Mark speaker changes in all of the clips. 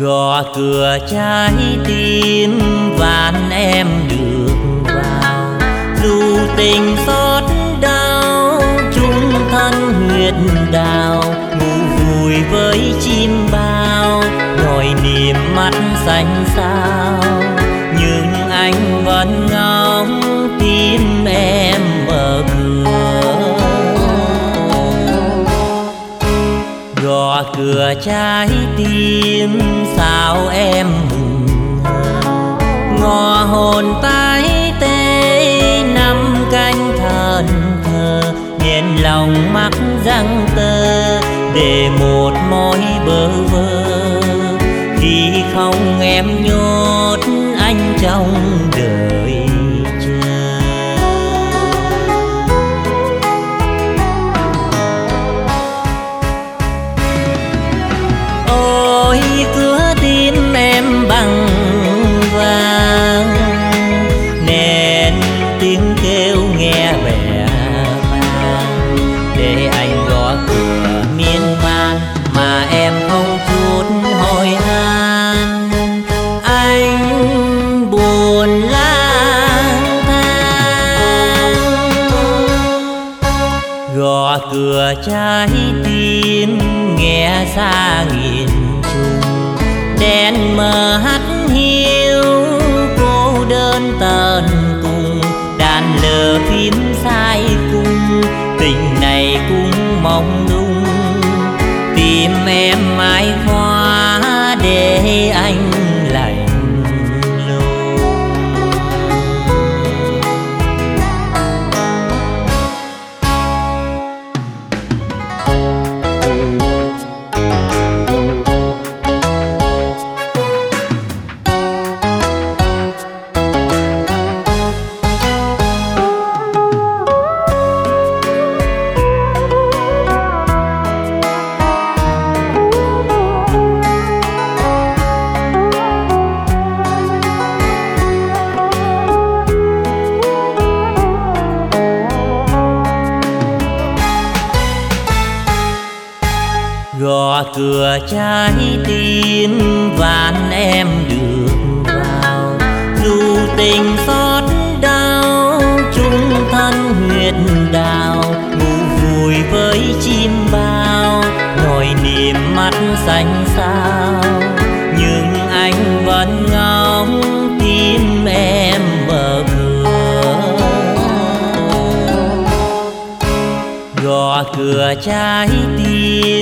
Speaker 1: gõ cửa trái tim vạn em được vào dù tình xót đau chung thân huyệt đào, ngủ vui với chim bao. Nỗi niềm mắt xanh sao, nhưng anh vẫn gõ cửa trái tim, sao em ngò hồn tái tê, năm canh thần thờ nghiền lòng mắt răng tơ, để một mối bơ vơ. Khi không em nhốt anh trong đời cửa trái tim nghe xa nghìn trùng đen mờ hát. Gõ cửa trái tim vạn em được vào. Dù tình xót đau, chung thân huyệt đào. Ngủ vui với chim bao ngồi niềm mắt xanh sao nhưng anh vẫn ngóng tim em mở cửa gõ cửa trái tim.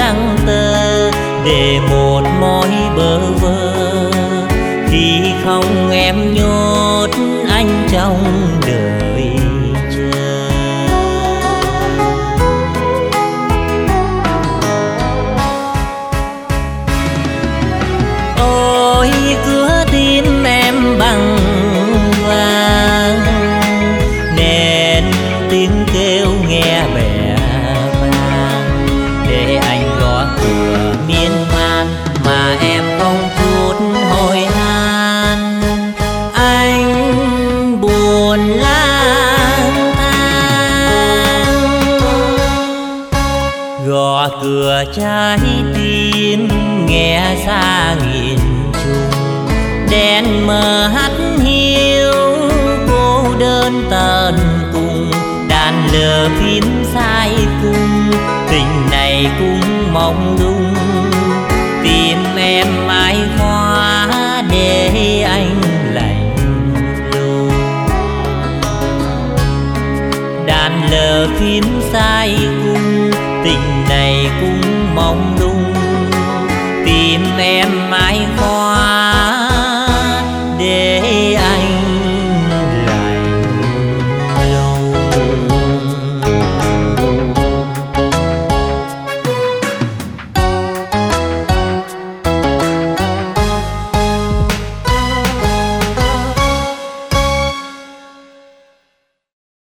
Speaker 1: Răng tơ để một mối bơ vơ. Khi không em nhớ gõ cửa trái tim nghe xa nghìn trùng. Đèn mờ hắt hiu, cô đơn tận cùng. Đàn lờ phím sai cung, tình này cũng mong lung. Tìm em mãi hoa để anh lạnh lùng. Đàn lờ phím sai cung tình này cũng mong lung tìm em mãi